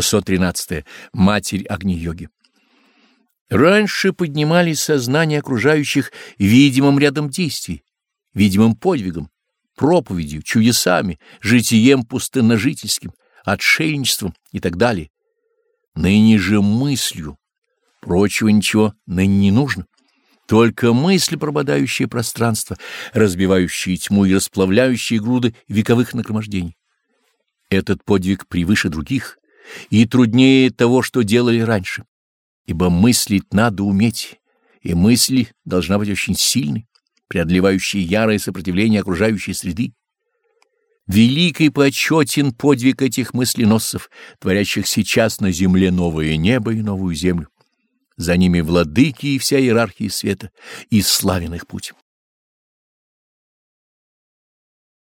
613. Матерь Агни-йоги. Раньше поднимали сознание окружающих видимым рядом действий, видимым подвигом, проповедью, чудесами, житием пустынножительским, отшельничеством и так далее. Ныне же мыслью. Прочего ничего ныне не нужно. Только мысль, прободающая пространство, разбивающая тьму и расплавляющая груды вековых нагромождений. Этот подвиг превыше других и труднее того, что делали раньше, ибо мыслить надо уметь, и мысль должна быть очень сильной, преодолевающей ярое сопротивление окружающей среды. Великий почетен подвиг этих мысленосцев, творящих сейчас на земле новое небо и новую землю. За ними владыки и вся иерархия света, и славен их путь.